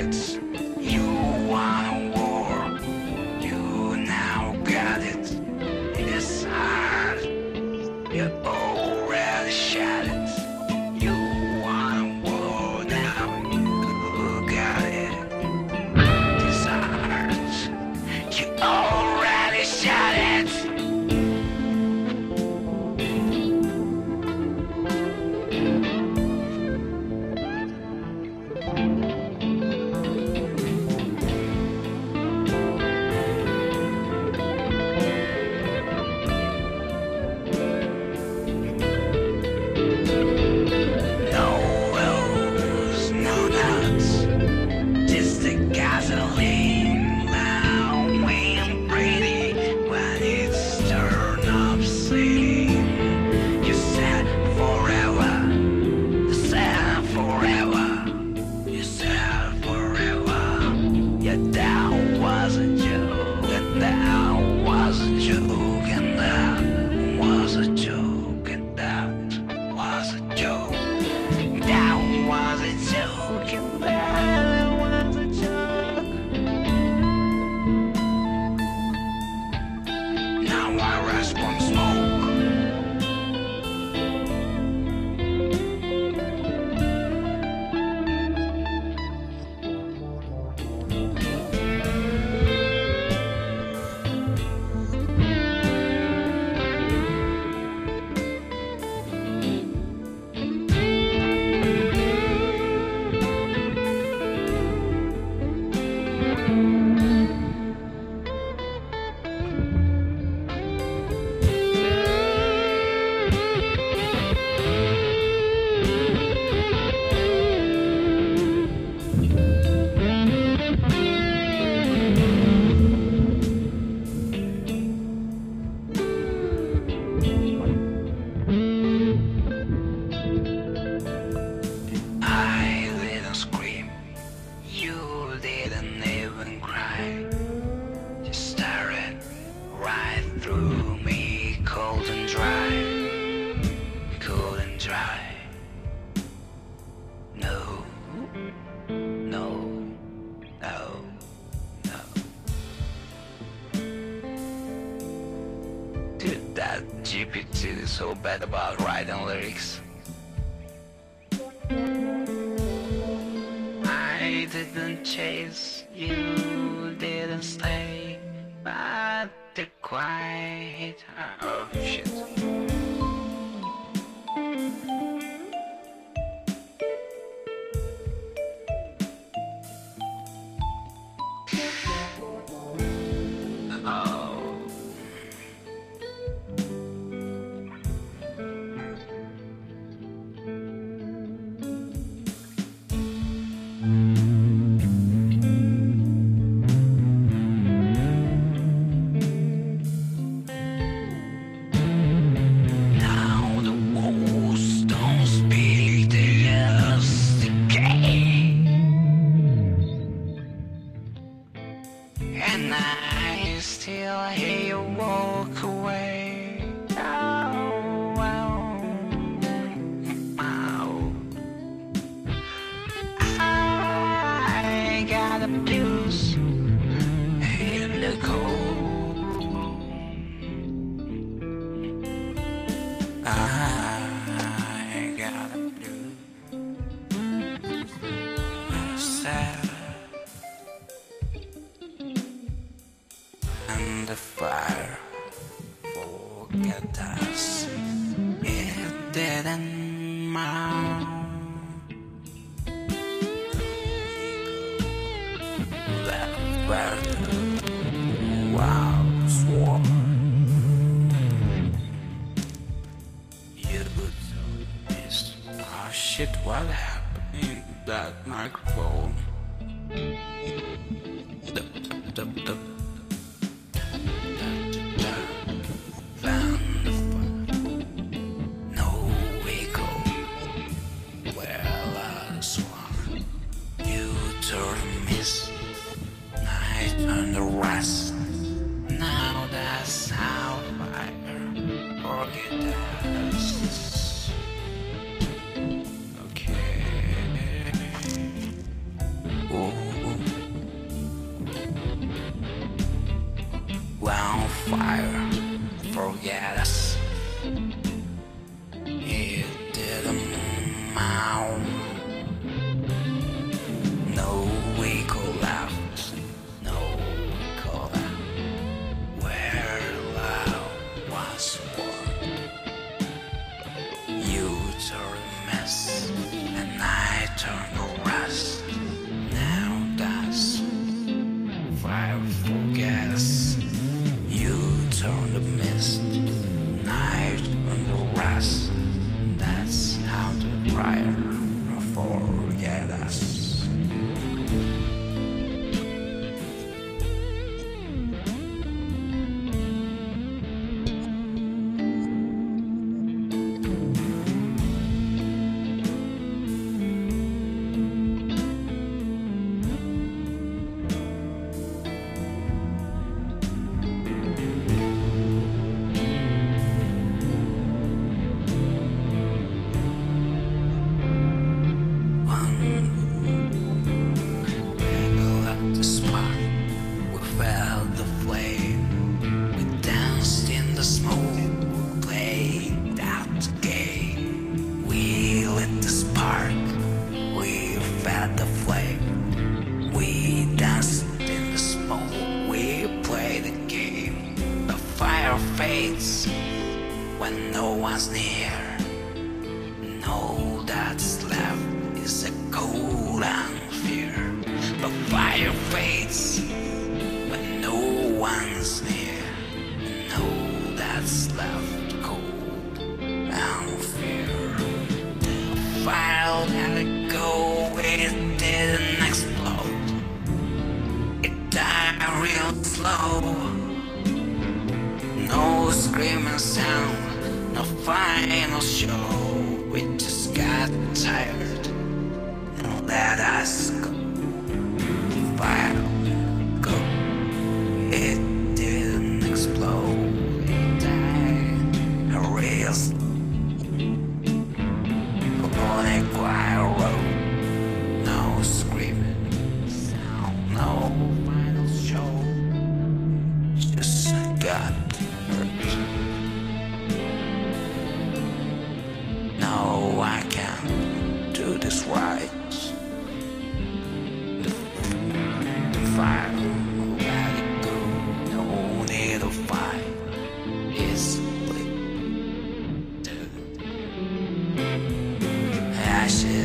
Shot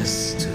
Ashes